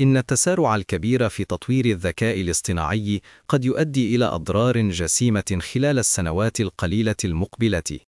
إن التسارع الكبير في تطوير الذكاء الاصطناعي قد يؤدي إلى أضرار جسيمة خلال السنوات القليلة المقبلة.